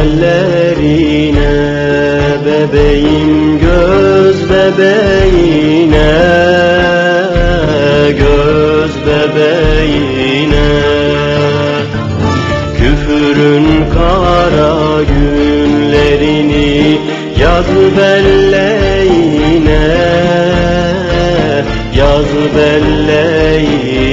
ellerine Bebeğim göz bebeğine Göz bebeğine. Küfürün kara günlerini yaz belleğine Yaz belleğine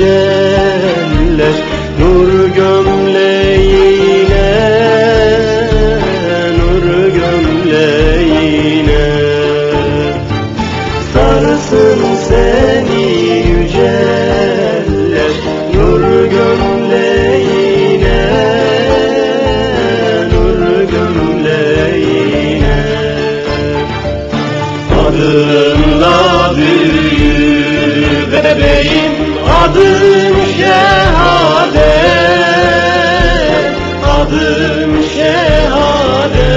yüceller Nur gömleğine Nur gömleğine Sarsın seni yüceller Nur gömleğine Nur gömleğine Adınla büyür bebeğim Adın şehadet Adın şehadet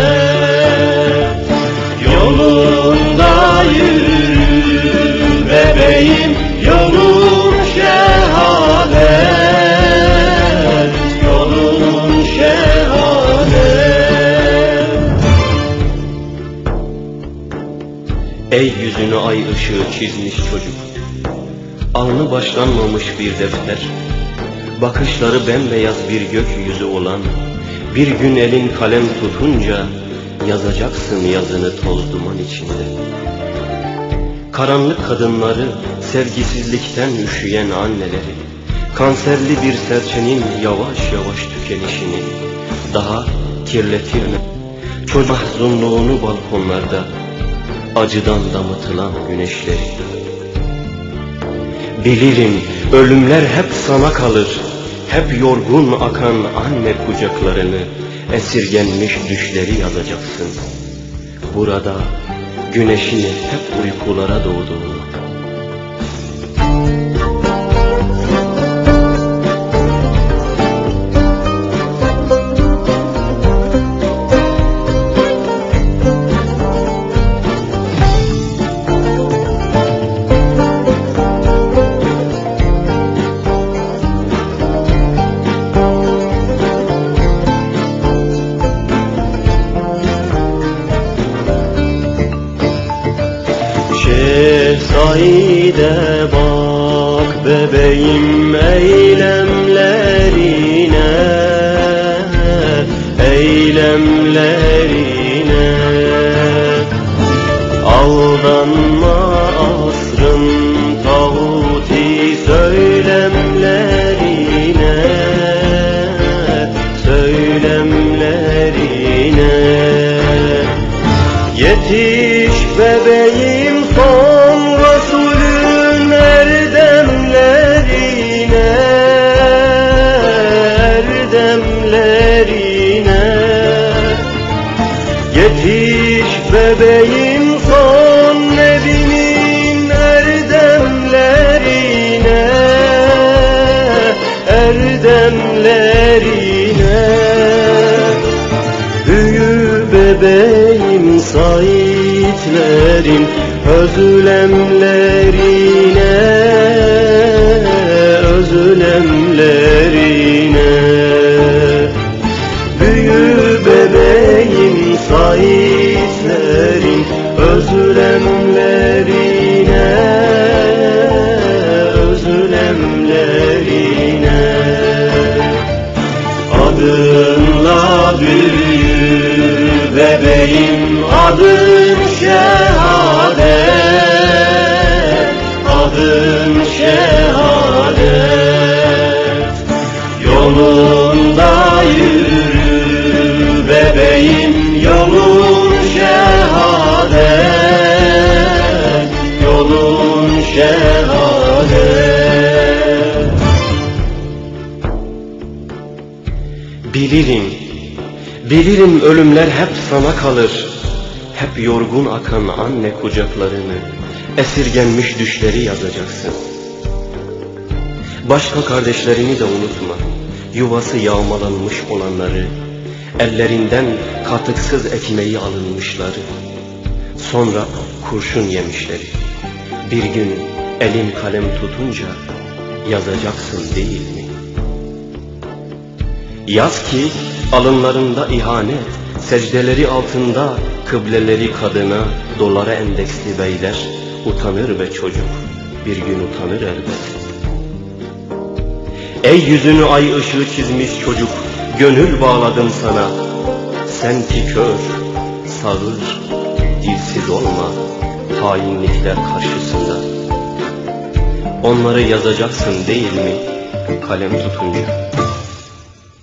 Yolunda yürü bebeğim Yolun şehadet Yolun şehadet Ey yüzünü ay ışığı çizmiş çocuk Alnı başlanmamış bir defter Bakışları bembeyaz bir gökyüzü olan Bir gün elin kalem tutunca Yazacaksın yazını toz duman içinde Karanlık kadınları Sevgisizlikten üşüyen anneleri Kanserli bir serçenin yavaş yavaş tükenişini Daha kirletir mi? Çocuk mahzunluğunu balkonlarda acıdan damıtılan güneşleri. Bilirim ölümler hep sana kalır, hep yorgun akan anne kucaklarını, esirgenmiş düşleri yazacaksın. Burada güneşin hep uykulara doğduğunu. Şehzade bak bebeğim eylemlerine Eylemlerine bebeğim son Nebinin erdemlerine Erdemlerine. Büyü bebeğim saitlerin özlemlerine özlemlerine özlemlerine özlemlerine. Adınla büyür bebeğim adın şehadet Adın şehadet Yolunda yürü bebeğim yolun Bilirim, bilirim ölümler hep sana kalır. Hep yorgun akan anne kucaklarını, esirgenmiş düşleri yazacaksın. Başka kardeşlerini de unutma, yuvası yağmalanmış olanları, ellerinden katıksız ekmeği alınmışları, sonra kurşun yemişleri. Bir gün elin kalem tutunca yazacaksın değil mi? Yaz ki alınlarında ihanet, secdeleri altında kıbleleri kadına, dolara endeksli beyler utanır ve çocuk bir gün utanır elbet. Ey yüzünü ay ışığı çizmiş çocuk, gönül bağladım sana. Sen ki kör, sağır, dilsiz olma hainlikler karşısında. Onları yazacaksın değil mi kalem tutunca?